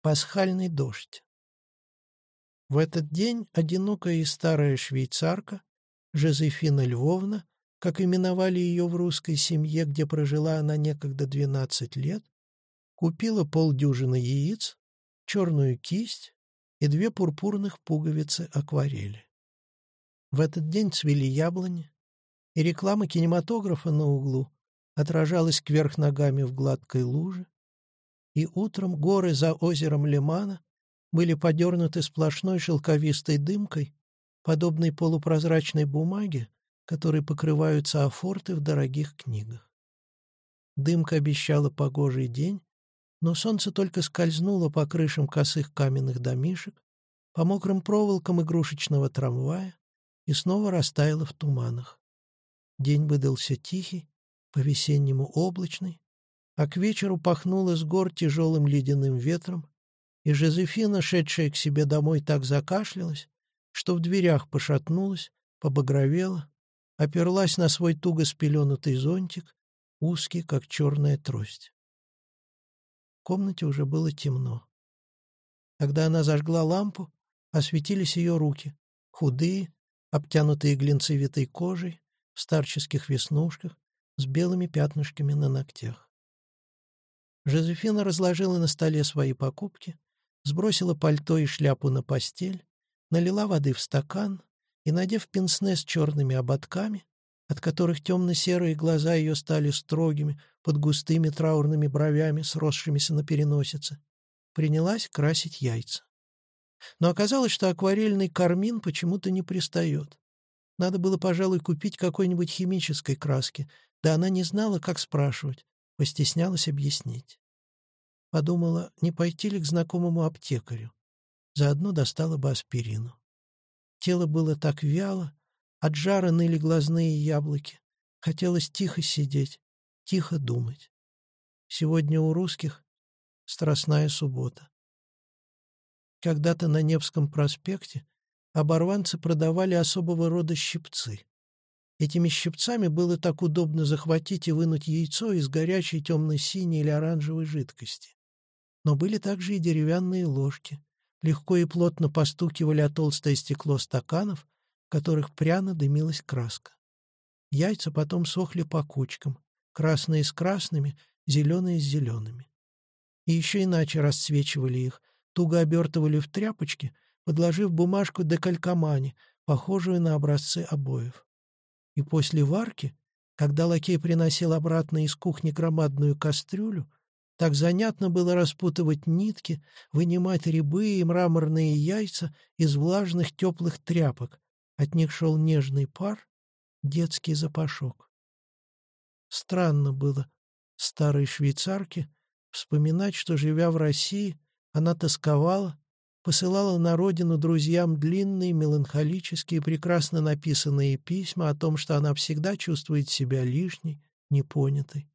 Пасхальный дождь. В этот день одинокая и старая швейцарка, Жозефина Львовна, как именовали ее в русской семье, где прожила она некогда 12 лет, купила полдюжины яиц, черную кисть и две пурпурных пуговицы акварели. В этот день цвели яблони, и реклама кинематографа на углу отражалась кверх ногами в гладкой луже, и утром горы за озером Лимана были подернуты сплошной шелковистой дымкой, подобной полупрозрачной бумаге, которой покрываются афорты в дорогих книгах. Дымка обещала погожий день, но солнце только скользнуло по крышам косых каменных домишек, по мокрым проволокам игрушечного трамвая и снова растаяло в туманах. День выдался тихий, по-весеннему облачный, а к вечеру пахнуло с гор тяжелым ледяным ветром, и Жозефина, шедшая к себе домой, так закашлялась, что в дверях пошатнулась, побагровела, оперлась на свой туго спеленутый зонтик, узкий, как черная трость. В комнате уже было темно. Когда она зажгла лампу, осветились ее руки, худые, обтянутые глинцевитой кожей, в старческих веснушках, с белыми пятнышками на ногтях. Жозефина разложила на столе свои покупки, сбросила пальто и шляпу на постель, налила воды в стакан и, надев пенсне с черными ободками, от которых темно-серые глаза ее стали строгими под густыми траурными бровями, сросшимися на переносице, принялась красить яйца. Но оказалось, что акварельный кармин почему-то не пристает. Надо было, пожалуй, купить какой-нибудь химической краски, да она не знала, как спрашивать, Постеснялась объяснить. Подумала, не пойти ли к знакомому аптекарю. Заодно достала бы аспирину. Тело было так вяло, от жара ныли глазные яблоки. Хотелось тихо сидеть, тихо думать. Сегодня у русских страстная суббота. Когда-то на Невском проспекте оборванцы продавали особого рода щипцы. Этими щипцами было так удобно захватить и вынуть яйцо из горячей темно-синей или оранжевой жидкости. Но были также и деревянные ложки. Легко и плотно постукивали о толстое стекло стаканов, в которых пряно дымилась краска. Яйца потом сохли по кучкам, красные с красными, зеленые с зелеными. И еще иначе расцвечивали их, туго обертывали в тряпочки, подложив бумажку декалькомани, похожую на образцы обоев. И после варки, когда лакей приносил обратно из кухни громадную кастрюлю, так занятно было распутывать нитки, вынимать рябы и мраморные яйца из влажных теплых тряпок. От них шел нежный пар, детский запашок. Странно было старой швейцарке вспоминать, что, живя в России, она тосковала, посылала на родину друзьям длинные, меланхолические, прекрасно написанные письма о том, что она всегда чувствует себя лишней, непонятой.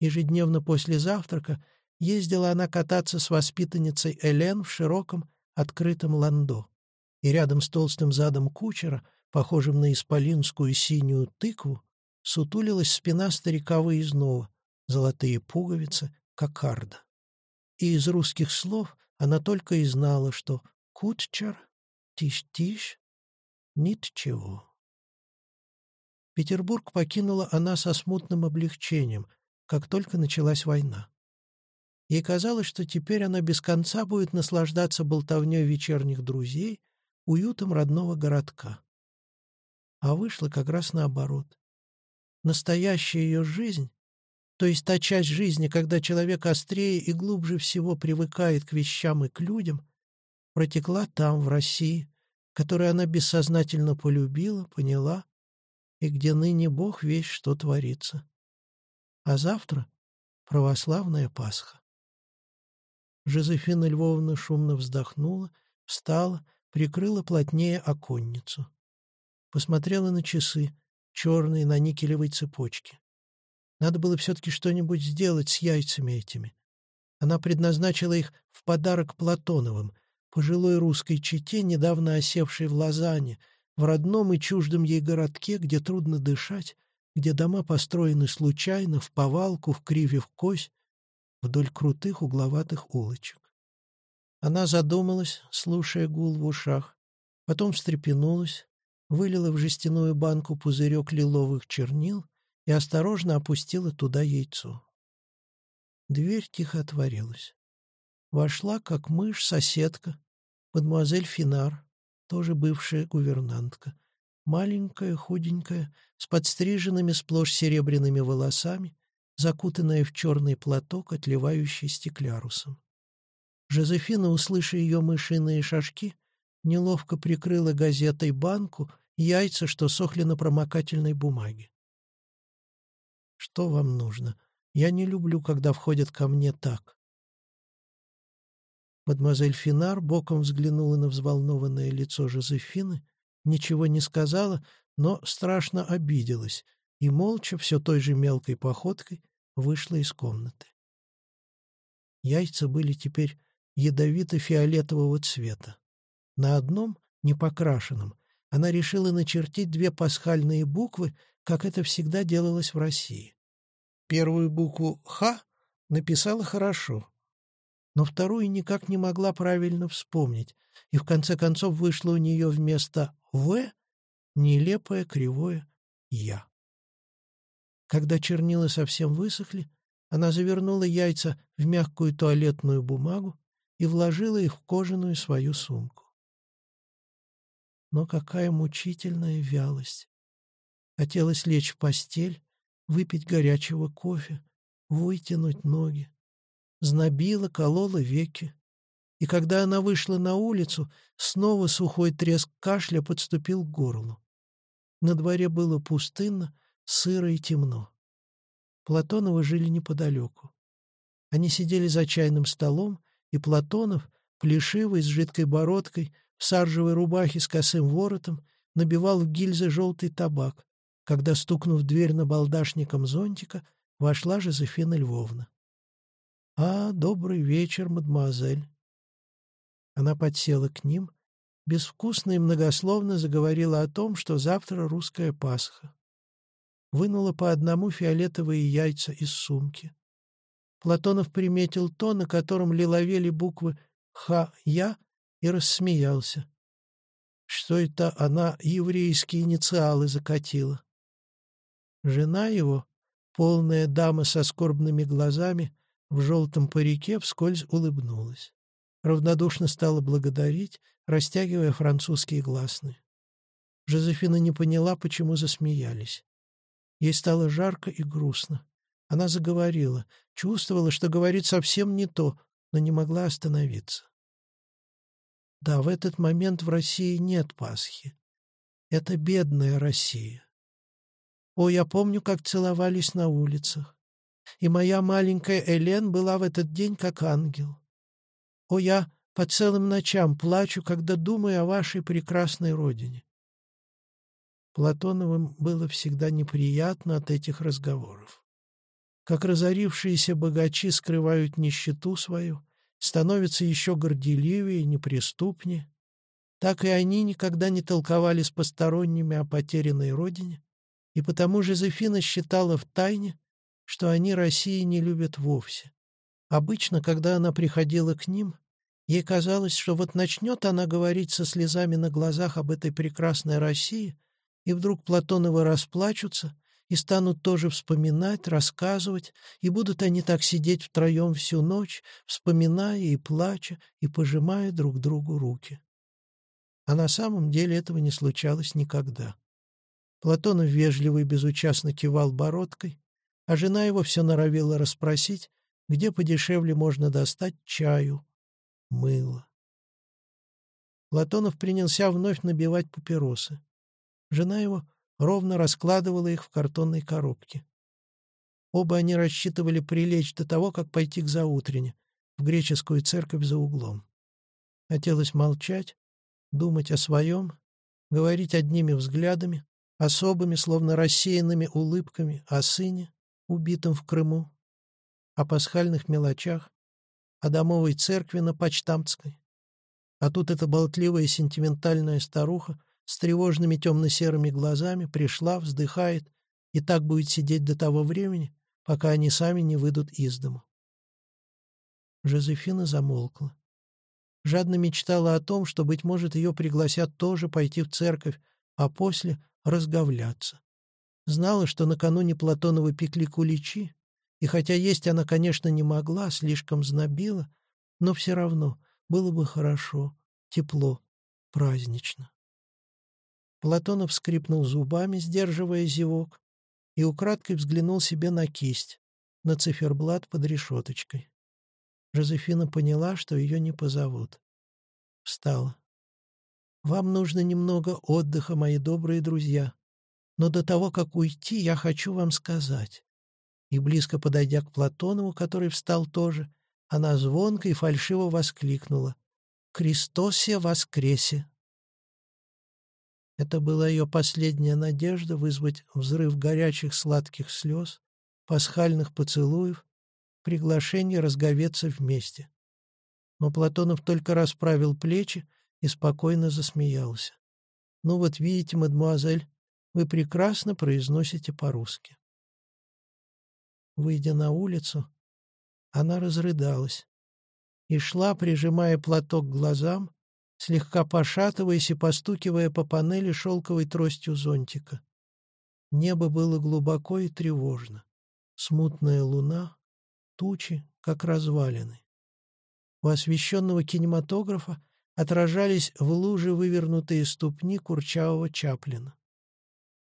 Ежедневно после завтрака ездила она кататься с воспитанницей Элен в широком, открытом ландо. И рядом с толстым задом кучера, похожим на исполинскую синюю тыкву, сутулилась спина старика выездного, золотые пуговицы, кокарда. И из русских слов она только и знала, что «кутчер», «тиш-тиш», «ничего». Петербург покинула она со смутным облегчением, как только началась война. Ей казалось, что теперь она без конца будет наслаждаться болтовней вечерних друзей, уютом родного городка. А вышло как раз наоборот. Настоящая ее жизнь то есть та часть жизни, когда человек острее и глубже всего привыкает к вещам и к людям, протекла там, в России, которую она бессознательно полюбила, поняла, и где ныне Бог весь что творится. А завтра — православная Пасха. Жозефина Львовна шумно вздохнула, встала, прикрыла плотнее оконницу. Посмотрела на часы, черные на никелевой цепочке. Надо было все-таки что-нибудь сделать с яйцами этими. Она предназначила их в подарок Платоновым, пожилой русской чете, недавно осевшей в Лозанне, в родном и чуждом ей городке, где трудно дышать, где дома построены случайно, в повалку, в криве в кось, вдоль крутых угловатых улочек. Она задумалась, слушая гул в ушах, потом встрепенулась, вылила в жестяную банку пузырек лиловых чернил и осторожно опустила туда яйцо. Дверь тихо отворилась. Вошла, как мышь, соседка, мадемуазель Финар, тоже бывшая гувернантка, маленькая, худенькая, с подстриженными сплошь серебряными волосами, закутанная в черный платок, отливающий стеклярусом. Жозефина, услыша ее мышиные шажки, неловко прикрыла газетой банку, яйца, что сохли на промокательной бумаге. «Что вам нужно? Я не люблю, когда входят ко мне так». Мадемуазель Финар боком взглянула на взволнованное лицо Жозефины, ничего не сказала, но страшно обиделась и молча, все той же мелкой походкой, вышла из комнаты. Яйца были теперь ядовито-фиолетового цвета. На одном, непокрашенном, она решила начертить две пасхальные буквы, как это всегда делалось в России. Первую букву «Х» написала хорошо, но вторую никак не могла правильно вспомнить, и в конце концов вышло у нее вместо «В» нелепое кривое «Я». Когда чернила совсем высохли, она завернула яйца в мягкую туалетную бумагу и вложила их в кожаную свою сумку. Но какая мучительная вялость! Хотелось лечь в постель, выпить горячего кофе, вытянуть ноги. Знобила, колола веки. И когда она вышла на улицу, снова сухой треск кашля подступил к горлу. На дворе было пустынно, сыро и темно. Платоновы жили неподалеку. Они сидели за чайным столом, и Платонов, плешивый, с жидкой бородкой, в саржевой рубахе с косым воротом, набивал в гильзы желтый табак, когда, стукнув дверь на балдашником зонтика, вошла Жозефина Львовна. «А, добрый вечер, мадемуазель!» Она подсела к ним, безвкусно и многословно заговорила о том, что завтра русская Пасха. Вынула по одному фиолетовые яйца из сумки. Платонов приметил то, на котором лиловели буквы «Х-Я» и рассмеялся. Что это она еврейские инициалы закатила? Жена его, полная дама со скорбными глазами, в желтом парике вскользь улыбнулась. Равнодушно стала благодарить, растягивая французские гласные. Жозефина не поняла, почему засмеялись. Ей стало жарко и грустно. Она заговорила, чувствовала, что говорит совсем не то, но не могла остановиться. Да, в этот момент в России нет Пасхи. Это бедная Россия. О, я помню, как целовались на улицах и моя маленькая Элен была в этот день как ангел. О, я по целым ночам плачу, когда думаю о вашей прекрасной родине. Платоновым было всегда неприятно от этих разговоров. Как разорившиеся богачи скрывают нищету свою, становятся еще горделивее и неприступнее, так и они никогда не толковали с посторонними о потерянной родине, и потому Жозефина считала в тайне, что они России не любят вовсе. Обычно, когда она приходила к ним, ей казалось, что вот начнет она говорить со слезами на глазах об этой прекрасной России, и вдруг Платоновы расплачутся и станут тоже вспоминать, рассказывать, и будут они так сидеть втроем всю ночь, вспоминая и плача, и пожимая друг другу руки. А на самом деле этого не случалось никогда. Платонов вежливо и безучастно кивал бородкой, а жена его все норовила расспросить, где подешевле можно достать чаю, мыло. Платонов принялся вновь набивать папиросы. Жена его ровно раскладывала их в картонной коробке. Оба они рассчитывали прилечь до того, как пойти к заутрене, в греческую церковь за углом. Хотелось молчать, думать о своем, говорить одними взглядами, особыми, словно рассеянными улыбками о сыне, убитым в Крыму, о пасхальных мелочах, о домовой церкви на Почтамтской. А тут эта болтливая сентиментальная старуха с тревожными темно-серыми глазами пришла, вздыхает и так будет сидеть до того времени, пока они сами не выйдут из дому. Жозефина замолкла. жадно мечтала о том, что, быть может, ее пригласят тоже пойти в церковь, а после разговляться. Знала, что накануне Платонова пекли куличи, и хотя есть она, конечно, не могла, слишком знобила, но все равно было бы хорошо, тепло, празднично. Платонов скрипнул зубами, сдерживая зевок, и украдкой взглянул себе на кисть, на циферблат под решеточкой. Жозефина поняла, что ее не позовут. Встала. «Вам нужно немного отдыха, мои добрые друзья. Но до того, как уйти, я хочу вам сказать». И близко подойдя к Платонову, который встал тоже, она звонко и фальшиво воскликнула. «Христосе воскресе!» Это была ее последняя надежда вызвать взрыв горячих сладких слез, пасхальных поцелуев, приглашение разговеться вместе. Но Платонов только расправил плечи и спокойно засмеялся. «Ну вот видите, мадемуазель, вы прекрасно произносите по-русски». Выйдя на улицу, она разрыдалась и шла, прижимая платок к глазам, слегка пошатываясь и постукивая по панели шелковой тростью зонтика. Небо было глубоко и тревожно. Смутная луна, тучи, как развалины. У освещенного кинематографа отражались в луже вывернутые ступни курчавого Чаплина.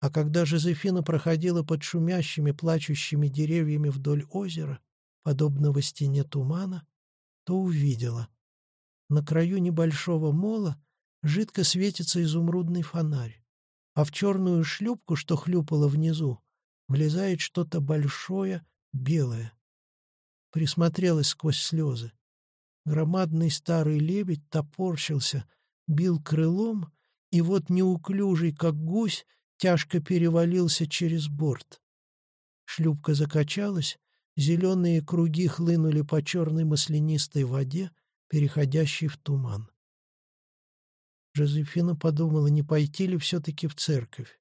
А когда Жозефина проходила под шумящими, плачущими деревьями вдоль озера, подобного стене тумана, то увидела. На краю небольшого мола жидко светится изумрудный фонарь, а в черную шлюпку, что хлюпало внизу, влезает что-то большое, белое. Присмотрелась сквозь слезы. Громадный старый лебедь топорщился, бил крылом, и вот неуклюжий, как гусь, тяжко перевалился через борт. Шлюпка закачалась, зеленые круги хлынули по черной маслянистой воде, переходящей в туман. Жозефина подумала, не пойти ли все-таки в церковь.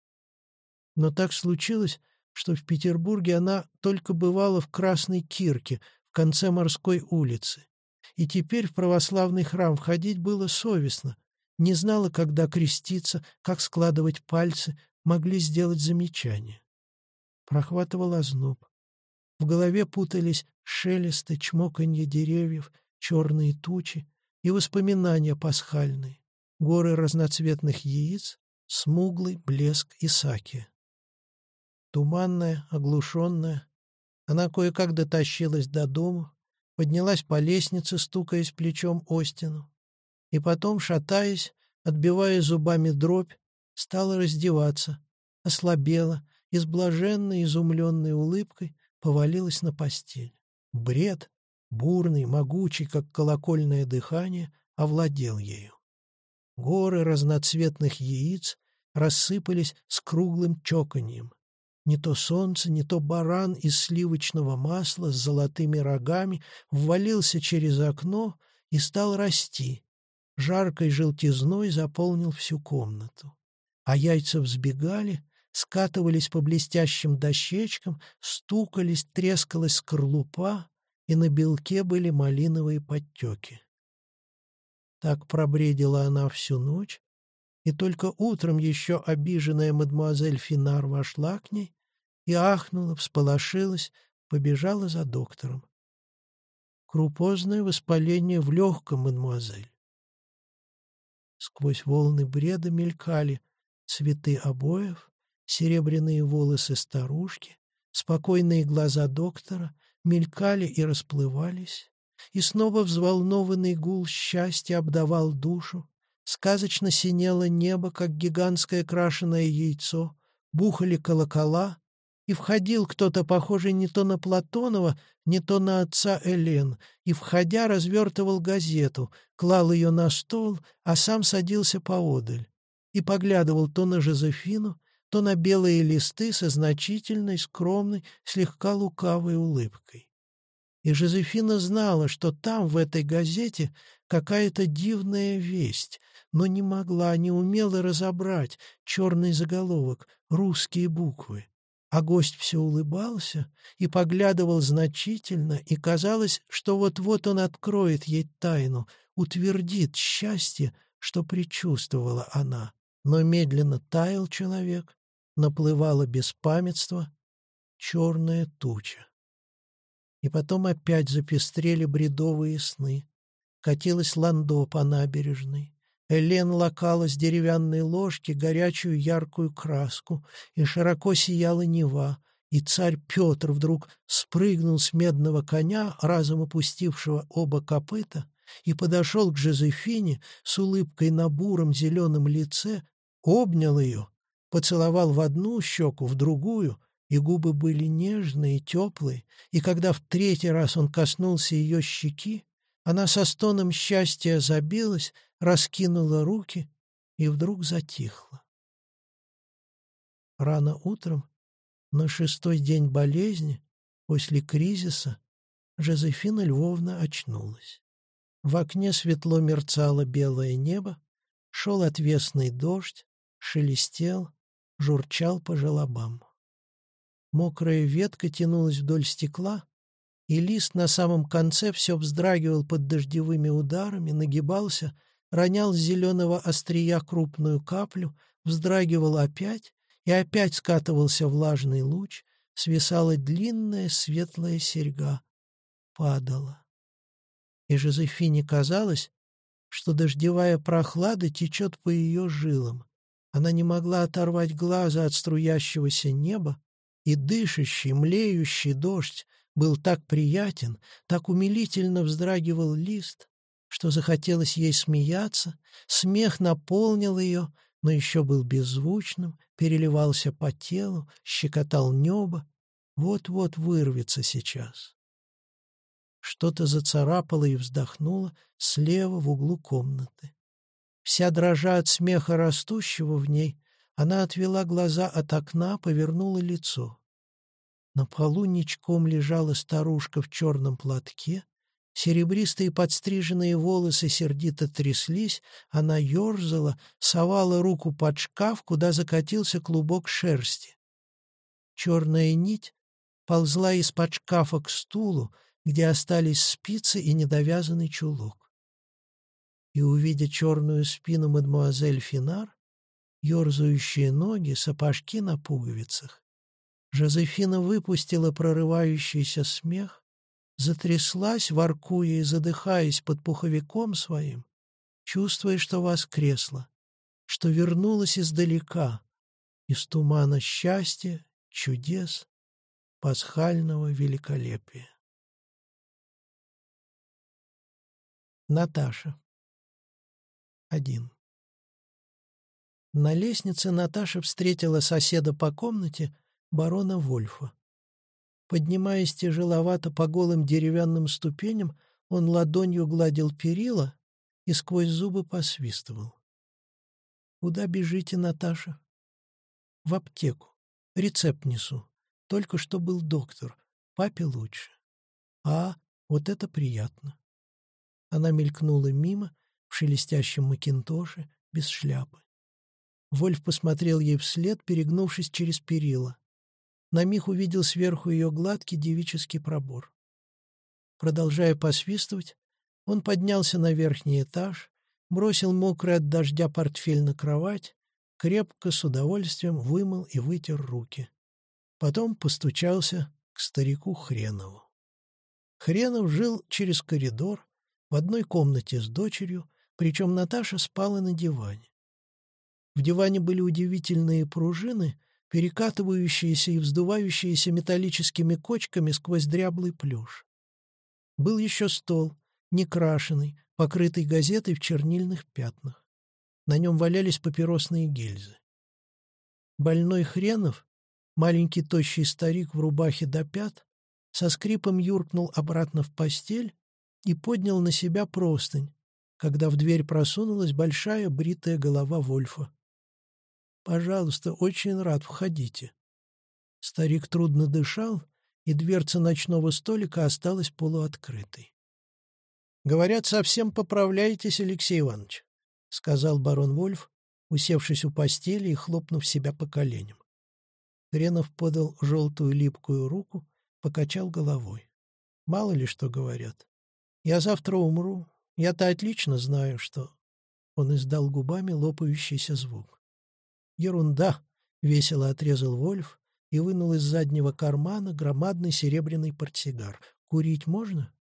Но так случилось, что в Петербурге она только бывала в Красной Кирке, в конце морской улицы. И теперь в православный храм входить было совестно. Не знала, когда креститься, как складывать пальцы, могли сделать замечание. Прохватывал озноб. В голове путались шелесты, чмоканье деревьев, черные тучи и воспоминания пасхальные, горы разноцветных яиц, смуглый блеск Исаки. Туманная, оглушенная, она кое-как дотащилась до дома, поднялась по лестнице, стукаясь плечом о стену, и потом, шатаясь, отбивая зубами дробь, стала раздеваться, ослабела и с блаженной, изумленной улыбкой повалилась на постель. Бред, бурный, могучий, как колокольное дыхание, овладел ею. Горы разноцветных яиц рассыпались с круглым чоканьем. Не то солнце, не то баран из сливочного масла с золотыми рогами ввалился через окно и стал расти. Жаркой желтизной заполнил всю комнату. А яйца взбегали, скатывались по блестящим дощечкам, стукались, трескалась скорлупа, и на белке были малиновые подтеки. Так пробредила она всю ночь, и только утром еще обиженная мадемуазель Финар вошла к ней и ахнула, всполошилась, побежала за доктором. Крупозное воспаление в легком, мадемуазель. Сквозь волны бреда мелькали цветы обоев, серебряные волосы старушки, спокойные глаза доктора мелькали и расплывались, и снова взволнованный гул счастья обдавал душу, сказочно синело небо, как гигантское крашеное яйцо, бухали колокола, и входил кто-то, похожий не то на Платонова, не то на отца Элен, и, входя, развертывал газету, клал ее на стол, а сам садился поодаль и поглядывал то на Жозефину, то на белые листы со значительной, скромной, слегка лукавой улыбкой. И Жозефина знала, что там, в этой газете, какая-то дивная весть, но не могла, не умела разобрать черный заголовок, русские буквы. А гость все улыбался и поглядывал значительно, и казалось, что вот-вот он откроет ей тайну, утвердит счастье, что предчувствовала она. Но медленно таял человек, наплывало беспамятство, черная туча. И потом опять запестрели бредовые сны. Катилась ландо по набережной. Элен лакала с деревянной ложки горячую яркую краску, и широко сияла Нева, и царь Петр вдруг спрыгнул с медного коня, разом опустившего оба копыта, и подошел к Жозефине с улыбкой на буром зеленом лице, обнял ее, поцеловал в одну щеку, в другую, и губы были нежные, теплые, и когда в третий раз он коснулся ее щеки, она со стоном счастья забилась, раскинула руки и вдруг затихла. Рано утром, на шестой день болезни, после кризиса, Жозефина Львовна очнулась. В окне светло мерцало белое небо, шел отвесный дождь, шелестел, журчал по желобам. Мокрая ветка тянулась вдоль стекла, и лист на самом конце все вздрагивал под дождевыми ударами, нагибался, ронял с зеленого острия крупную каплю, вздрагивал опять, и опять скатывался влажный луч, свисала длинная светлая серьга, падала. И Жозефине казалось, что дождевая прохлада течет по ее жилам. Она не могла оторвать глаза от струящегося неба, и дышащий, млеющий дождь был так приятен, так умилительно вздрагивал лист, что захотелось ей смеяться, смех наполнил ее, но еще был беззвучным, переливался по телу, щекотал небо, вот-вот вырвется сейчас. Что-то зацарапало и вздохнуло слева в углу комнаты. Вся дрожа от смеха растущего в ней, она отвела глаза от окна, повернула лицо. На полу ничком лежала старушка в черном платке, серебристые подстриженные волосы сердито тряслись, она ерзала, совала руку под шкаф, куда закатился клубок шерсти. Черная нить ползла из-под шкафа к стулу, где остались спицы и недовязанный чулок. И, увидя черную спину мадемуазель Финар, ерзающие ноги, сапожки на пуговицах, Жозефина выпустила прорывающийся смех, затряслась, воркуя и задыхаясь под пуховиком своим, чувствуя, что воскресла, что вернулась издалека, из тумана счастья, чудес, пасхального великолепия. Наташа. Один. На лестнице Наташа встретила соседа по комнате, барона Вольфа. Поднимаясь тяжеловато по голым деревянным ступеням, он ладонью гладил перила и сквозь зубы посвистывал. «Куда бежите, Наташа?» «В аптеку. Рецепт несу. Только что был доктор. Папе лучше». «А, вот это приятно». Она мелькнула мимо, в шелестящем макинтоше, без шляпы. Вольф посмотрел ей вслед, перегнувшись через перила. На миг увидел сверху ее гладкий девический пробор. Продолжая посвистывать, он поднялся на верхний этаж, бросил мокрый от дождя портфель на кровать, крепко, с удовольствием вымыл и вытер руки. Потом постучался к старику Хренову. Хренов жил через коридор, в одной комнате с дочерью, причем Наташа спала на диване. В диване были удивительные пружины, перекатывающиеся и вздувающиеся металлическими кочками сквозь дряблый плюш. Был еще стол, некрашенный, покрытый газетой в чернильных пятнах. На нем валялись папиросные гильзы. Больной Хренов, маленький тощий старик в рубахе до пят, со скрипом юркнул обратно в постель и поднял на себя простынь, когда в дверь просунулась большая бритая голова Вольфа. «Пожалуйста, очень рад, входите». Старик трудно дышал, и дверца ночного столика осталась полуоткрытой. «Говорят, совсем поправляетесь, Алексей Иванович», — сказал барон Вольф, усевшись у постели и хлопнув себя по коленям. Хренов подал желтую липкую руку, покачал головой. Мало ли что говорят. Я завтра умру. Я-то отлично знаю, что... Он издал губами лопающийся звук. «Ерунда!» — весело отрезал Вольф и вынул из заднего кармана громадный серебряный портсигар. «Курить можно?»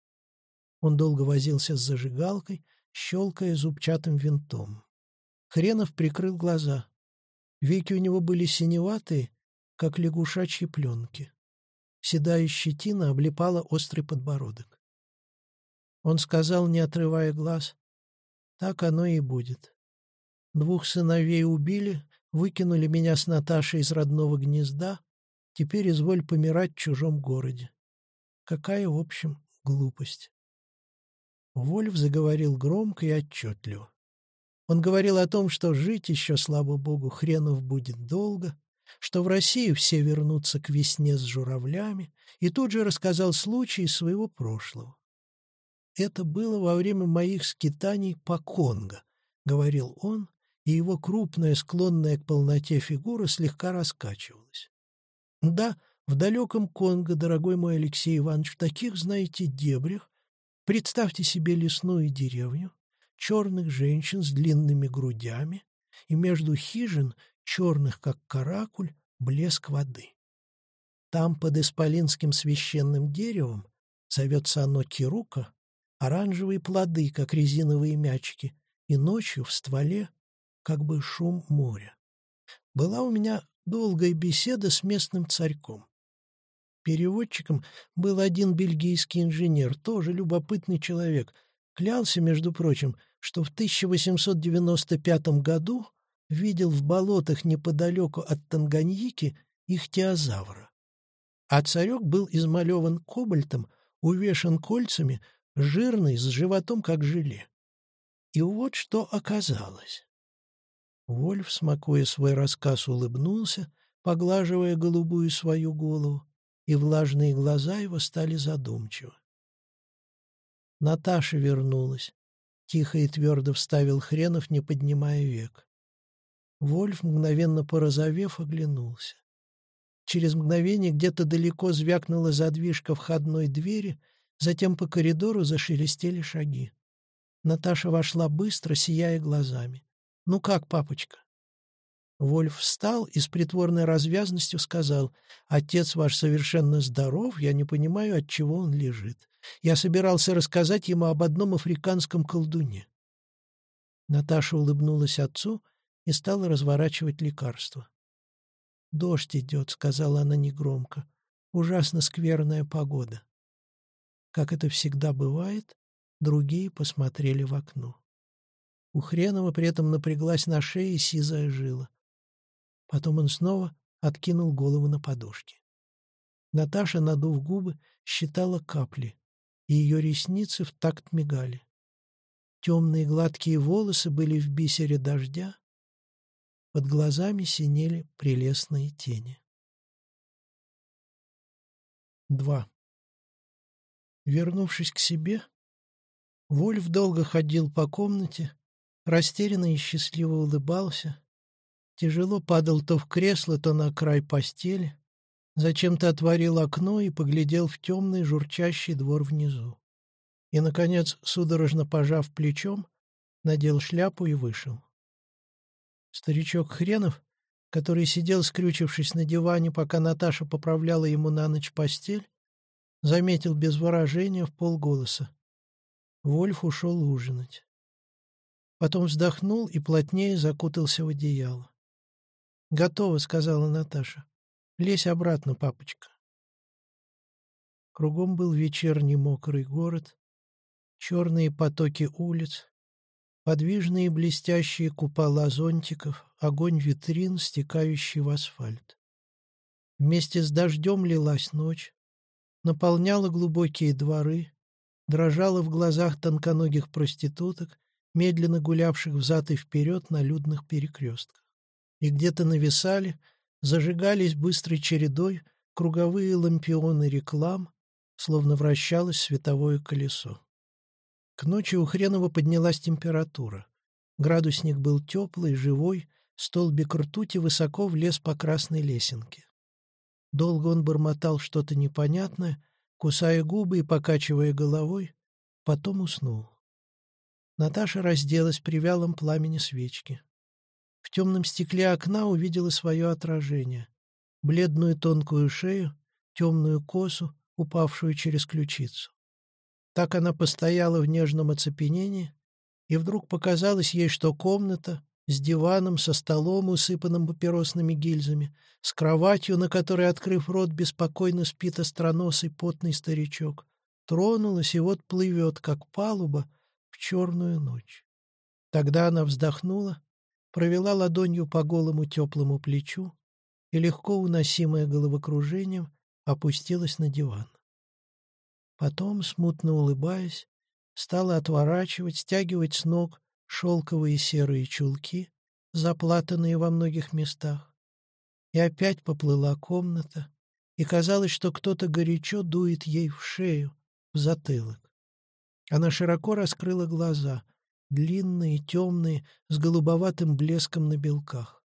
Он долго возился с зажигалкой, щелкая зубчатым винтом. Хренов прикрыл глаза. Веки у него были синеватые, как лягушачьи пленки. Седая щетина облепала острый подбородок. Он сказал, не отрывая глаз, «Так оно и будет. Двух сыновей убили, выкинули меня с Наташей из родного гнезда, теперь изволь помирать в чужом городе. Какая, в общем, глупость». Вольф заговорил громко и отчетливо. Он говорил о том, что жить еще, слава богу, хренов будет долго, что в Россию все вернутся к весне с журавлями, и тут же рассказал случай из своего прошлого. «Это было во время моих скитаний по Конго», — говорил он, и его крупная, склонная к полноте фигура слегка раскачивалась. «Да, в далеком Конго, дорогой мой Алексей Иванович, в таких, знаете, дебрях, представьте себе лесную деревню, черных женщин с длинными грудями, и между хижин, черных как каракуль, блеск воды. Там под исполинским священным деревом, зовется оно Кирука, оранжевые плоды, как резиновые мячики, и ночью в стволе как бы шум моря. Была у меня долгая беседа с местным царьком. Переводчиком был один бельгийский инженер, тоже любопытный человек. Клялся, между прочим, что в 1895 году видел в болотах неподалеку от Танганьики ихтиозавра. А царек был измалеван кобальтом, увешан кольцами, жирный, с животом как желе. И вот что оказалось. Вольф, смакуя свой рассказ, улыбнулся, поглаживая голубую свою голову, и влажные глаза его стали задумчивы. Наташа вернулась. Тихо и твердо вставил Хренов, не поднимая век. Вольф, мгновенно порозовев, оглянулся. Через мгновение где-то далеко звякнула задвижка входной двери, затем по коридору зашелестели шаги. Наташа вошла быстро, сияя глазами. «Ну как, папочка?» Вольф встал и с притворной развязностью сказал, «Отец ваш совершенно здоров, я не понимаю, от чего он лежит. Я собирался рассказать ему об одном африканском колдуне». Наташа улыбнулась отцу и стала разворачивать лекарство. «Дождь идет», — сказала она негромко. «Ужасно скверная погода». Как это всегда бывает, другие посмотрели в окно. У Хренова при этом напряглась на шее сизая жила. Потом он снова откинул голову на подушки. Наташа, надув губы, считала капли, и ее ресницы в такт мигали. Темные гладкие волосы были в бисере дождя, под глазами синели прелестные тени. 2. Вернувшись к себе, Вольф долго ходил по комнате, растерянно и счастливо улыбался, Тяжело падал то в кресло, то на край постели. Зачем-то отворил окно и поглядел в темный журчащий двор внизу. И, наконец, судорожно пожав плечом, надел шляпу и вышел. Старичок Хренов, который сидел, скрючившись на диване, пока Наташа поправляла ему на ночь постель, заметил без выражения в полголоса. Вольф ушел ужинать. Потом вздохнул и плотнее закутался в одеяло. «Готово», — сказала Наташа. «Лезь обратно, папочка». Кругом был вечерний мокрый город, черные потоки улиц, подвижные блестящие купола зонтиков, огонь витрин, стекающий в асфальт. Вместе с дождем лилась ночь, наполняла глубокие дворы, дрожала в глазах тонконогих проституток, медленно гулявших взад и вперед на людных перекрестках и где-то нависали, зажигались быстрой чередой круговые лампионы реклам, словно вращалось световое колесо. К ночи у Хренова поднялась температура. Градусник был теплый, живой, столбик ртути высоко влез по красной лесенке. Долго он бормотал что-то непонятное, кусая губы и покачивая головой, потом уснул. Наташа разделась при вялом пламени свечки. В темном стекле окна увидела свое отражение. Бледную тонкую шею, темную косу, упавшую через ключицу. Так она постояла в нежном оцепенении, и вдруг показалось ей, что комната с диваном, со столом, усыпанным папиросными гильзами, с кроватью, на которой, открыв рот, беспокойно спит остроносый потный старичок, тронулась и вот плывет, как палуба, в черную ночь. Тогда она вздохнула, провела ладонью по голому теплому плечу и, легко уносимая головокружением, опустилась на диван. Потом, смутно улыбаясь, стала отворачивать, стягивать с ног шелковые серые чулки, заплатанные во многих местах. И опять поплыла комната, и казалось, что кто-то горячо дует ей в шею, в затылок. Она широко раскрыла глаза, длинные, темные, с голубоватым блеском на белках.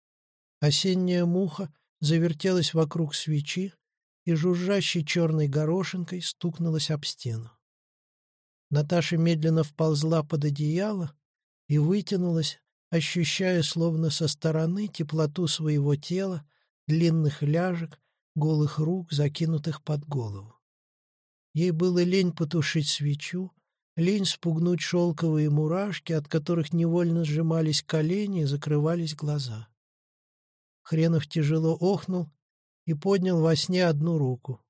Осенняя муха завертелась вокруг свечи и жужжащей черной горошинкой стукнулась об стену. Наташа медленно вползла под одеяло и вытянулась, ощущая словно со стороны теплоту своего тела, длинных ляжек, голых рук, закинутых под голову. Ей было лень потушить свечу, лень спугнуть шелковые мурашки, от которых невольно сжимались колени и закрывались глаза. Хренов тяжело охнул и поднял во сне одну руку.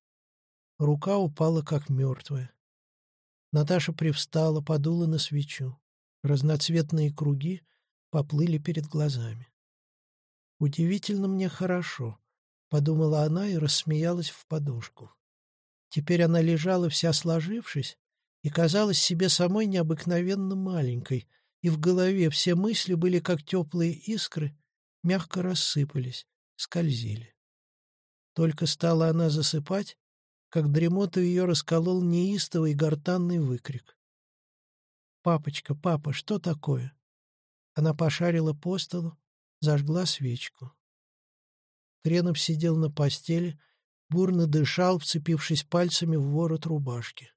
Рука упала, как мертвая. Наташа привстала, подула на свечу. Разноцветные круги поплыли перед глазами. «Удивительно мне хорошо», — подумала она и рассмеялась в подушку. Теперь она лежала вся сложившись и казалась себе самой необыкновенно маленькой, и в голове все мысли были как теплые искры, мягко рассыпались, скользили. Только стала она засыпать, как дремоту ее расколол неистовый гортанный выкрик. «Папочка, папа, что такое?» Она пошарила по столу, зажгла свечку. Кренов сидел на постели, бурно дышал, вцепившись пальцами в ворот рубашки.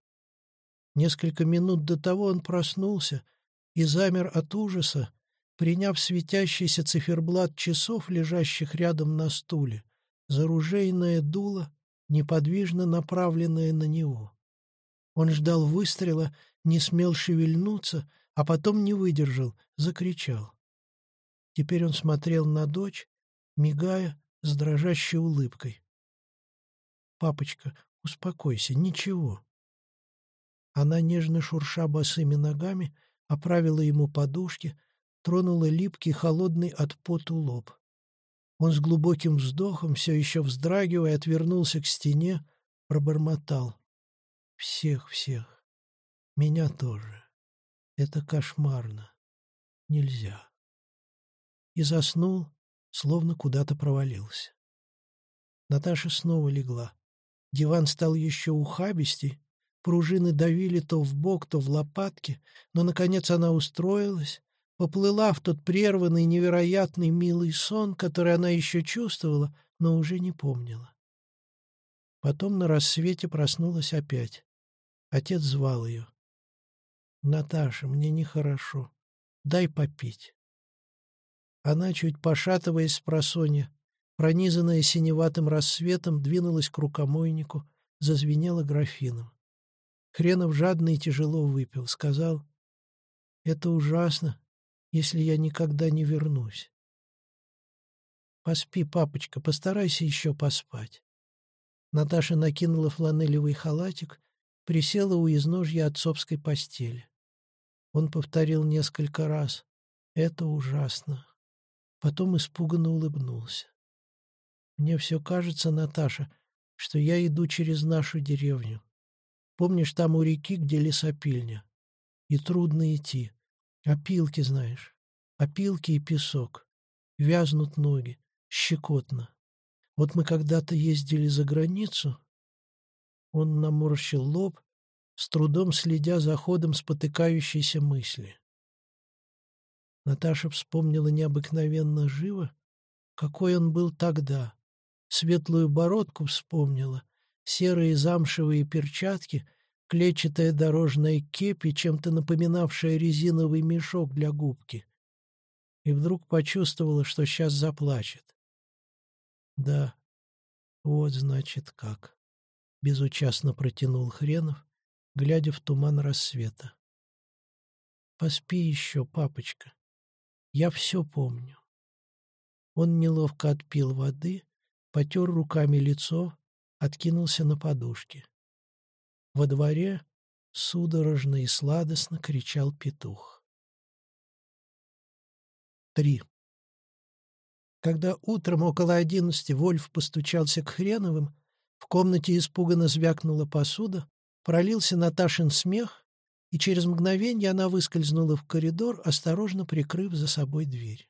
Несколько минут до того он проснулся и замер от ужаса, приняв светящийся циферблат часов, лежащих рядом на стуле, за ружейное дуло неподвижно направленная на него. Он ждал выстрела, не смел шевельнуться, а потом не выдержал, закричал. Теперь он смотрел на дочь, мигая с дрожащей улыбкой. «Папочка, успокойся, ничего». Она, нежно шурша босыми ногами, оправила ему подушки, тронула липкий, холодный от поту лоб. Он с глубоким вздохом, все еще вздрагивая, отвернулся к стене, пробормотал. «Всех, всех. Меня тоже. Это кошмарно. Нельзя». И заснул, словно куда-то провалился. Наташа снова легла. Диван стал еще ухабистей, пружины давили то в бок, то в лопатки, но, наконец, она устроилась, поплыла в тот прерванный, невероятный, милый сон, который она еще чувствовала, но уже не помнила. Потом на рассвете проснулась опять. Отец звал ее. «Наташа, мне нехорошо. Дай попить». Она, чуть пошатываясь с просонья, пронизанная синеватым рассветом, двинулась к рукомойнику, зазвенела графином. Хренов жадно и тяжело выпил, сказал, «Это ужасно, если я никогда не вернусь. Поспи, папочка, постарайся еще поспать. Наташа накинула фланелевый халатик, присела у изножья отцовской постели. Он повторил несколько раз. Это ужасно. Потом испуганно улыбнулся. Мне все кажется, Наташа, что я иду через нашу деревню. Помнишь, там у реки, где лесопильня? И трудно идти. Опилки, знаешь. Опилки и песок. Вязнут ноги. Щекотно. Вот мы когда-то ездили за границу. Он наморщил лоб, с трудом следя за ходом спотыкающейся мысли. Наташа вспомнила необыкновенно живо, какой он был тогда, светлую бородку вспомнила, серые замшевые перчатки, клетчатая дорожная кепи, чем-то напоминавшая резиновый мешок для губки. И вдруг почувствовала, что сейчас заплачет. Да, вот значит как. Безучастно протянул Хренов, глядя в туман рассвета. Поспи еще, папочка. Я все помню. Он неловко отпил воды, потер руками лицо, откинулся на подушке. Во дворе судорожно и сладостно кричал петух. 3. Когда утром около одиннадцати Вольф постучался к Хреновым, в комнате испуганно звякнула посуда, пролился Наташин смех, и через мгновение она выскользнула в коридор, осторожно прикрыв за собой дверь.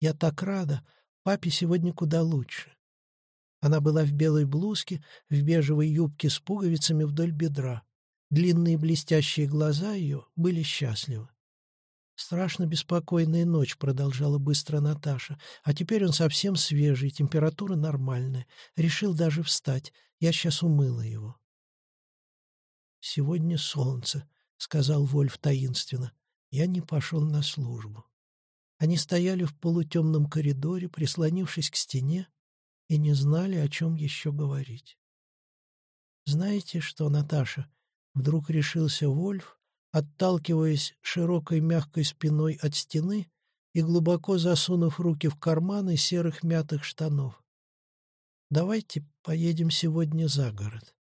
«Я так рада! Папе сегодня куда лучше. Она была в белой блузке, в бежевой юбке с пуговицами вдоль бедра. Длинные блестящие глаза ее были счастливы. «Страшно беспокойная ночь», — продолжала быстро Наташа. «А теперь он совсем свежий, температура нормальная. Решил даже встать. Я сейчас умыла его». «Сегодня солнце», — сказал Вольф таинственно. Я не пошел на службу. Они стояли в полутемном коридоре, прислонившись к стене, и не знали, о чем еще говорить. «Знаете что, Наташа?» — вдруг решился Вольф, отталкиваясь широкой мягкой спиной от стены и глубоко засунув руки в карманы серых мятых штанов. «Давайте поедем сегодня за город.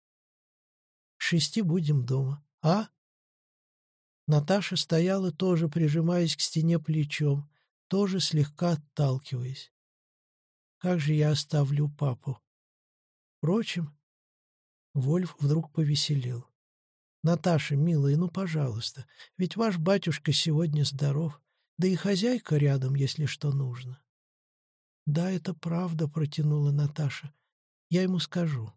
Шести будем дома, а?» Наташа стояла тоже, прижимаясь к стене плечом, тоже слегка отталкиваясь. Как же я оставлю папу? Впрочем, Вольф вдруг повеселел. «Наташа, милая, ну, пожалуйста, ведь ваш батюшка сегодня здоров, да и хозяйка рядом, если что нужно». «Да, это правда», — протянула Наташа. «Я ему скажу».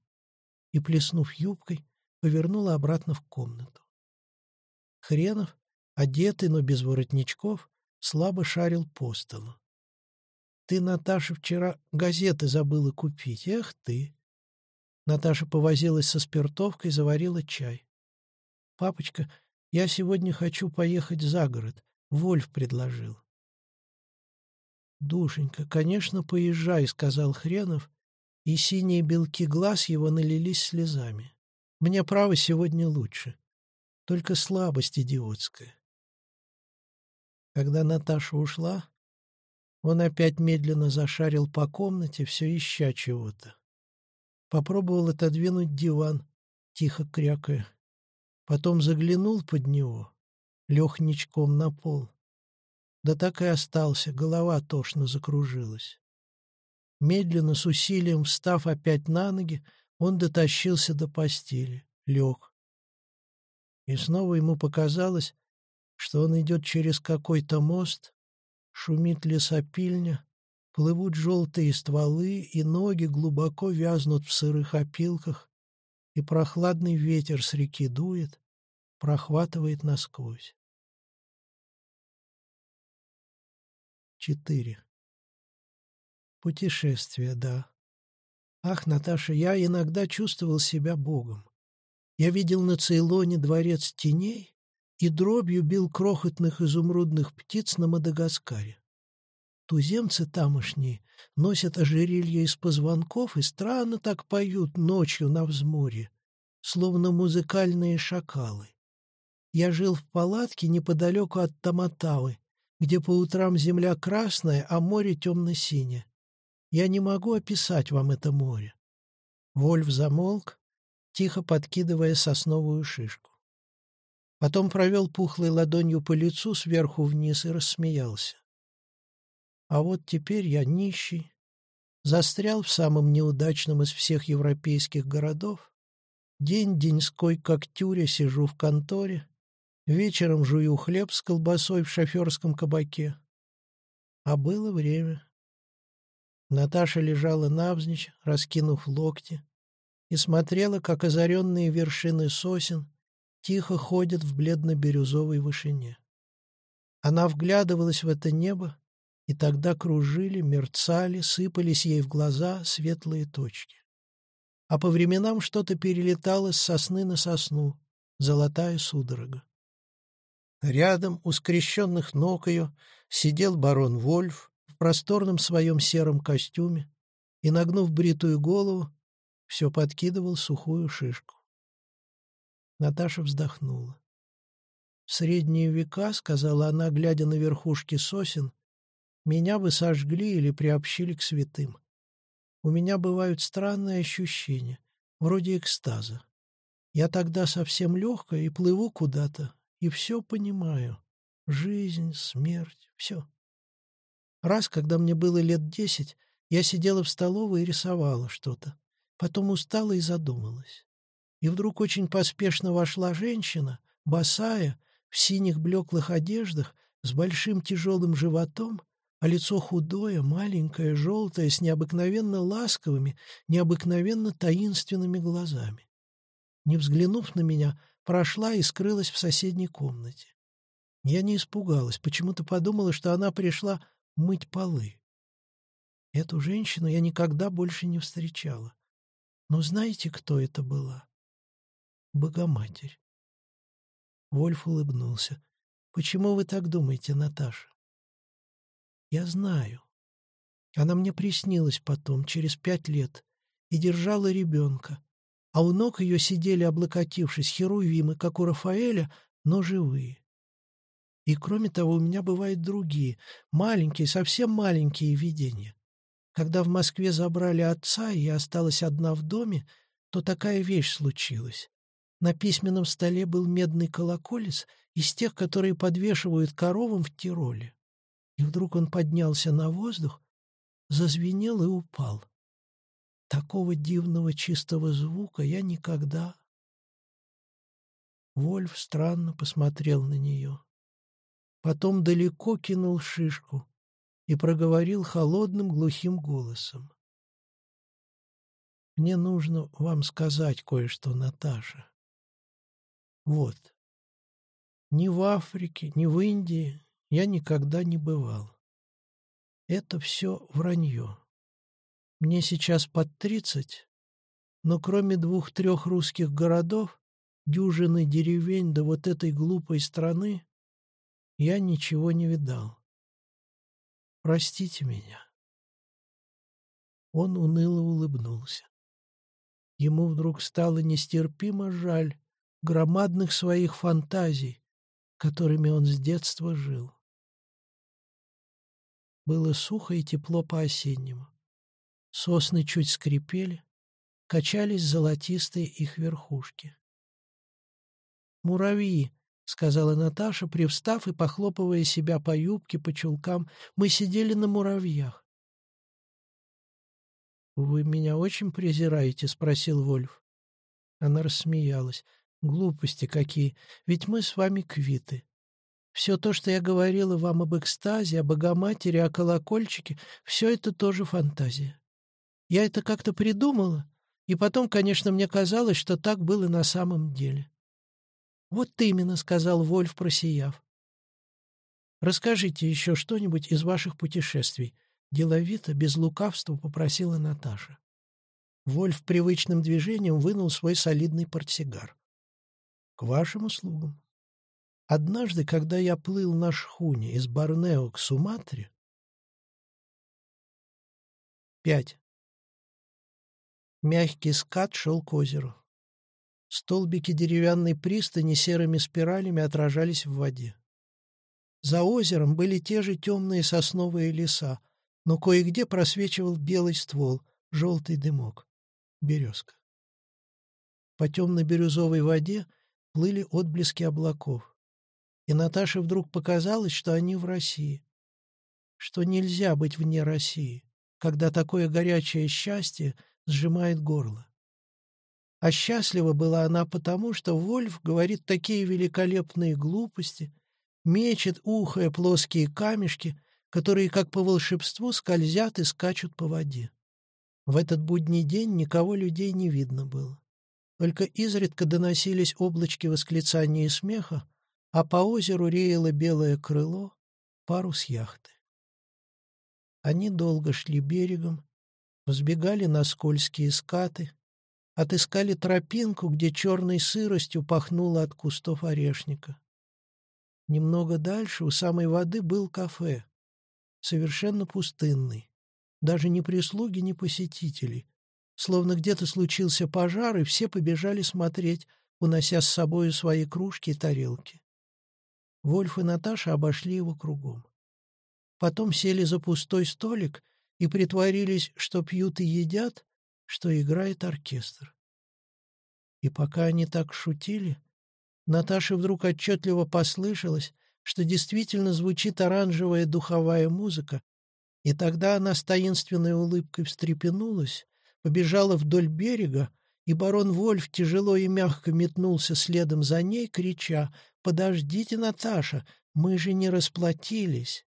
И, плеснув юбкой, повернула обратно в комнату. Хренов, одетый, но без воротничков, слабо шарил по столу. Ты, Наташа, вчера газеты забыла купить. Эх ты!» Наташа повозилась со спиртовкой, заварила чай. «Папочка, я сегодня хочу поехать за город. Вольф предложил». «Душенька, конечно, поезжай», — сказал Хренов, и синие белки глаз его налились слезами. «Мне, право, сегодня лучше. Только слабость идиотская». Когда Наташа ушла, он опять медленно зашарил по комнате, все ища чего-то. Попробовал отодвинуть диван, тихо крякая. Потом заглянул под него, лег ничком на пол. Да так и остался, голова тошно закружилась. Медленно, с усилием встав опять на ноги, он дотащился до постели, лег. И снова ему показалось, что он идет через какой-то мост, Шумит лесопильня, плывут желтые стволы, и ноги глубоко вязнут в сырых опилках, и прохладный ветер с реки дует, прохватывает насквозь. Четыре. Путешествие, да. Ах, Наташа, я иногда чувствовал себя Богом. Я видел на Цейлоне дворец теней, и дробью бил крохотных изумрудных птиц на Мадагаскаре. Туземцы тамошние носят ожерелья из позвонков и странно так поют ночью на взморье, словно музыкальные шакалы. Я жил в палатке неподалеку от Таматавы, где по утрам земля красная, а море темно-синее. Я не могу описать вам это море. Вольф замолк, тихо подкидывая сосновую шишку. Потом провел пухлой ладонью по лицу сверху вниз и рассмеялся. А вот теперь я нищий, застрял в самом неудачном из всех европейских городов, день-деньской, как тюря, сижу в конторе, вечером жую хлеб с колбасой в шоферском кабаке. А было время. Наташа лежала навзничь, раскинув локти, и смотрела, как озаренные вершины сосен тихо ходят в бледно-бирюзовой вышине. Она вглядывалась в это небо, и тогда кружили, мерцали, сыпались ей в глаза светлые точки. А по временам что-то перелетало с сосны на сосну, золотая судорога. Рядом, у скрещенных ног ее, сидел барон Вольф в просторном своем сером костюме и, нагнув бритую голову, все подкидывал сухую шишку. Наташа вздохнула. «В средние века, — сказала она, глядя на верхушки сосен, — меня бы сожгли или приобщили к святым. У меня бывают странные ощущения, вроде экстаза. Я тогда совсем легкая и плыву куда-то, и все понимаю. Жизнь, смерть, все. Раз, когда мне было лет десять, я сидела в столовой и рисовала что-то. Потом устала и задумалась. И вдруг очень поспешно вошла женщина, босая, в синих блеклых одеждах, с большим тяжелым животом, а лицо худое, маленькое, желтое, с необыкновенно ласковыми, необыкновенно таинственными глазами. Не взглянув на меня, прошла и скрылась в соседней комнате. Я не испугалась, почему-то подумала, что она пришла мыть полы. Эту женщину я никогда больше не встречала. Но знаете, кто это была? Богоматерь. Вольф улыбнулся. «Почему вы так думаете, Наташа?» «Я знаю. Она мне приснилась потом, через пять лет, и держала ребенка, а у ног ее сидели, облокотившись, херувимы, как у Рафаэля, но живые. И кроме того, у меня бывают другие, маленькие, совсем маленькие видения. Когда в Москве забрали отца, и я осталась одна в доме, то такая вещь случилась. На письменном столе был медный колоколец из тех, которые подвешивают коровам в Тироле. И вдруг он поднялся на воздух, зазвенел и упал. Такого дивного чистого звука я никогда... Вольф странно посмотрел на нее. Потом далеко кинул шишку и проговорил холодным глухим голосом. «Мне нужно вам сказать кое-что, Наташа. Вот. Ни в Африке, ни в Индии я никогда не бывал. Это все вранье. Мне сейчас под тридцать, но кроме двух-трех русских городов, дюжины деревень да вот этой глупой страны, я ничего не видал. Простите меня. Он уныло улыбнулся. Ему вдруг стало нестерпимо жаль громадных своих фантазий, которыми он с детства жил. Было сухо и тепло по-осеннему. Сосны чуть скрипели, качались золотистые их верхушки. «Муравьи», — сказала Наташа, привстав и похлопывая себя по юбке, по чулкам. «Мы сидели на муравьях». «Вы меня очень презираете?» — спросил Вольф. Она рассмеялась. «Глупости какие! Ведь мы с вами квиты. Все то, что я говорила вам об экстазе, о Богоматери, о колокольчике, все это тоже фантазия. Я это как-то придумала, и потом, конечно, мне казалось, что так было на самом деле. «Вот именно», — сказал Вольф, просияв. «Расскажите еще что-нибудь из ваших путешествий», — деловито, без лукавства попросила Наташа. Вольф привычным движением вынул свой солидный портсигар. «К вашим услугам. Однажды, когда я плыл на шхуне из Борнео к Суматре...» Пять. Мягкий скат шел к озеру. Столбики деревянной пристани серыми спиралями отражались в воде. За озером были те же темные сосновые леса, но кое-где просвечивал белый ствол, желтый дымок. Березка. По темно-бирюзовой воде плыли отблески облаков. И Наташе вдруг показалось, что они в России. Что нельзя быть вне России, когда такое горячее счастье — сжимает горло. А счастлива была она потому, что Вольф говорит такие великолепные глупости, мечет, ухая плоские камешки, которые, как по волшебству, скользят и скачут по воде. В этот будний день никого людей не видно было. Только изредка доносились облачки восклицания и смеха, а по озеру реяло белое крыло, парус яхты. Они долго шли берегом, взбегали на скользкие скаты, отыскали тропинку, где черной сыростью пахнуло от кустов орешника. Немного дальше, у самой воды, был кафе, совершенно пустынный. Даже ни прислуги, ни посетителей. Словно где-то случился пожар, и все побежали смотреть, унося с собой свои кружки и тарелки. Вольф и Наташа обошли его кругом. Потом сели за пустой столик и притворились, что пьют и едят, что играет оркестр. И пока они так шутили, Наташе вдруг отчетливо послышалось, что действительно звучит оранжевая духовая музыка, и тогда она с таинственной улыбкой встрепенулась, побежала вдоль берега, и барон Вольф тяжело и мягко метнулся следом за ней, крича «Подождите, Наташа, мы же не расплатились!»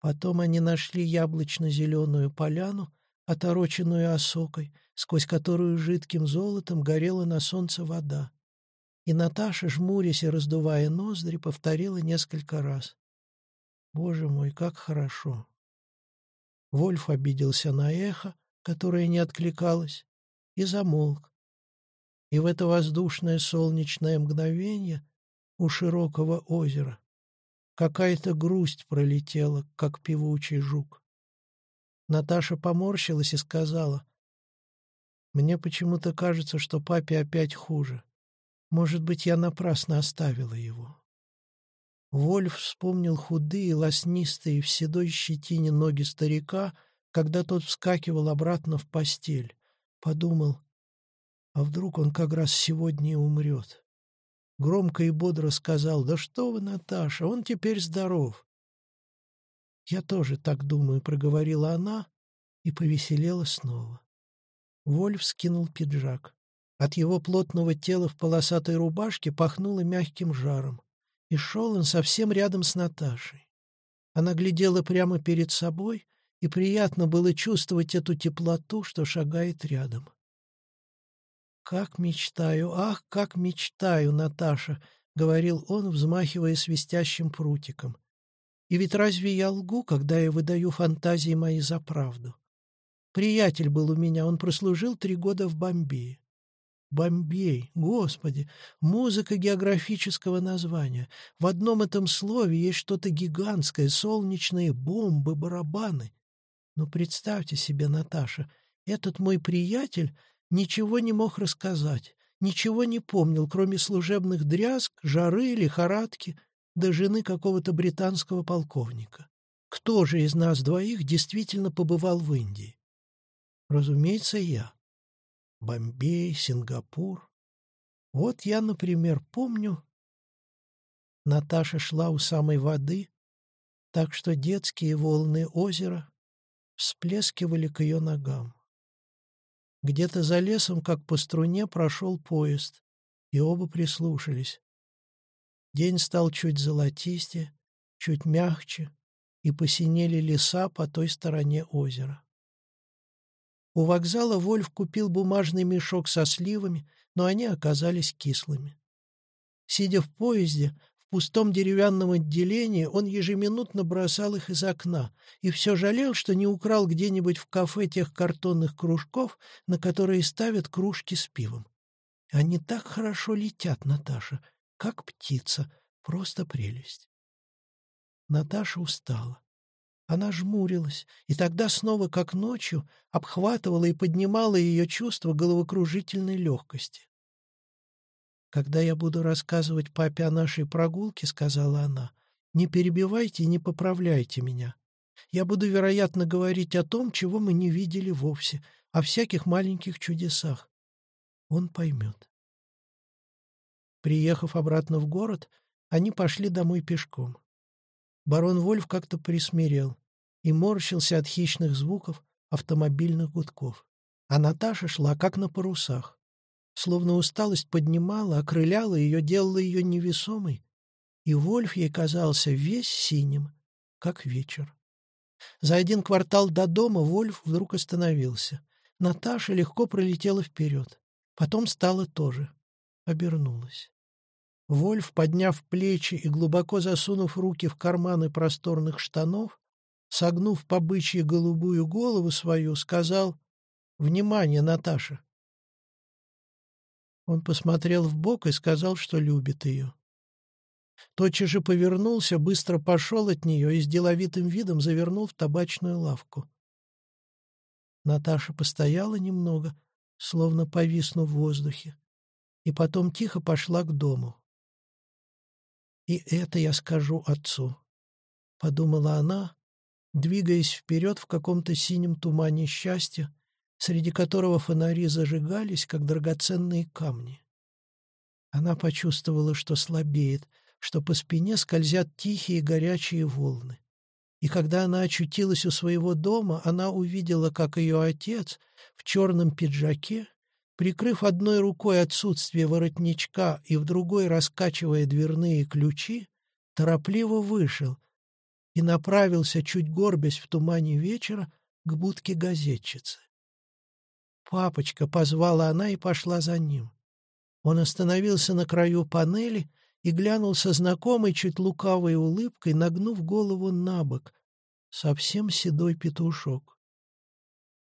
Потом они нашли яблочно-зеленую поляну, отороченную осокой, сквозь которую жидким золотом горела на солнце вода. И Наташа, жмурясь и раздувая ноздри, повторила несколько раз. «Боже мой, как хорошо!» Вольф обиделся на эхо, которое не откликалось, и замолк. И в это воздушное солнечное мгновение у широкого озера какая-то грусть пролетела, как певучий жук. Наташа поморщилась и сказала, «Мне почему-то кажется, что папе опять хуже. Может быть, я напрасно оставила его». Вольф вспомнил худые, лоснистые, в седой щетине ноги старика, когда тот вскакивал обратно в постель. Подумал, а вдруг он как раз сегодня и умрет. Громко и бодро сказал, «Да что вы, Наташа, он теперь здоров». «Я тоже так думаю», — проговорила она и повеселела снова. Вольф скинул пиджак. От его плотного тела в полосатой рубашке пахнуло мягким жаром. И шел он совсем рядом с Наташей. Она глядела прямо перед собой, и приятно было чувствовать эту теплоту, что шагает рядом. «Как мечтаю, ах, как мечтаю, Наташа!» — говорил он, взмахивая свистящим прутиком. «И ведь разве я лгу, когда я выдаю фантазии мои за правду? Приятель был у меня, он прослужил три года в Бомбее. Бомбей, господи, музыка географического названия. В одном этом слове есть что-то гигантское, солнечные бомбы, барабаны. Но представьте себе, Наташа, этот мой приятель ничего не мог рассказать, ничего не помнил, кроме служебных дрязг, жары, лихорадки, до жены какого-то британского полковника. Кто же из нас двоих действительно побывал в Индии? Разумеется, я. Бомбей, Сингапур. Вот я, например, помню... Наташа шла у самой воды, так что детские волны озера всплескивали к ее ногам. Где-то за лесом, как по струне, прошел поезд, и оба прислушались. День стал чуть золотистее, чуть мягче, и посинели леса по той стороне озера. У вокзала Вольф купил бумажный мешок со сливами, но они оказались кислыми. Сидя в поезде, пустом деревянном отделении, он ежеминутно бросал их из окна и все жалел, что не украл где-нибудь в кафе тех картонных кружков, на которые ставят кружки с пивом. Они так хорошо летят, Наташа, как птица, просто прелесть. Наташа устала. Она жмурилась, и тогда снова, как ночью, обхватывала и поднимала ее чувство головокружительной легкости. «Когда я буду рассказывать папе о нашей прогулке, — сказала она, — не перебивайте и не поправляйте меня. Я буду, вероятно, говорить о том, чего мы не видели вовсе, о всяких маленьких чудесах. Он поймет». Приехав обратно в город, они пошли домой пешком. Барон Вольф как-то присмирел и морщился от хищных звуков автомобильных гудков. А Наташа шла как на парусах. Словно усталость поднимала, окрыляла ее, делала ее невесомой, и Вольф ей казался весь синим, как вечер. За один квартал до дома Вольф вдруг остановился. Наташа легко пролетела вперед. Потом стала тоже. Обернулась. Вольф, подняв плечи и глубоко засунув руки в карманы просторных штанов, согнув по голубую голову свою, сказал «Внимание, Наташа!» Он посмотрел в бок и сказал, что любит ее. Тотчас же повернулся, быстро пошел от нее и с деловитым видом завернул в табачную лавку. Наташа постояла немного, словно повиснув в воздухе, и потом тихо пошла к дому. «И это я скажу отцу», — подумала она, двигаясь вперед в каком-то синем тумане счастья, среди которого фонари зажигались, как драгоценные камни. Она почувствовала, что слабеет, что по спине скользят тихие горячие волны. И когда она очутилась у своего дома, она увидела, как ее отец в черном пиджаке, прикрыв одной рукой отсутствие воротничка и в другой раскачивая дверные ключи, торопливо вышел и направился, чуть горбясь в тумане вечера, к будке газетчицы. «Папочка!» — позвала она и пошла за ним. Он остановился на краю панели и глянул со знакомой, чуть лукавой улыбкой, нагнув голову на бок. Совсем седой петушок.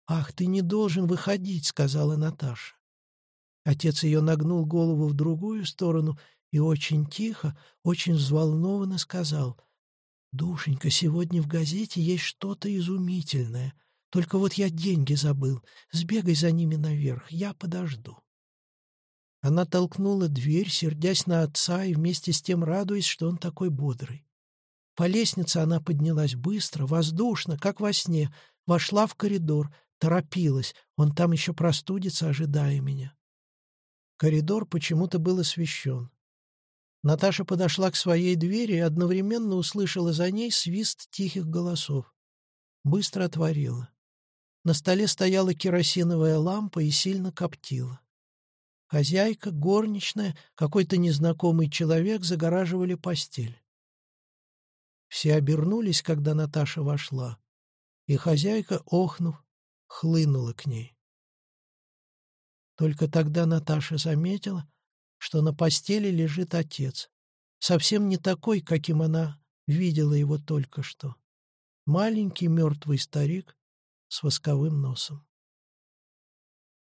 «Ах, ты не должен выходить», — сказала Наташа. Отец ее нагнул голову в другую сторону и очень тихо, очень взволнованно сказал, «Душенька, сегодня в газете есть что-то изумительное. Только вот я деньги забыл. Сбегай за ними наверх, я подожду». Она толкнула дверь, сердясь на отца и вместе с тем радуясь, что он такой бодрый. По лестнице она поднялась быстро, воздушно, как во сне, вошла в коридор, торопилась, он там еще простудится, ожидая меня. Коридор почему-то был освещен. Наташа подошла к своей двери и одновременно услышала за ней свист тихих голосов. Быстро отворила. На столе стояла керосиновая лампа и сильно коптила. Хозяйка, горничная, какой-то незнакомый человек загораживали постель. Все обернулись, когда Наташа вошла, и хозяйка, охнув, хлынула к ней. Только тогда Наташа заметила, что на постели лежит отец, совсем не такой, каким она видела его только что. Маленький мертвый старик с восковым носом.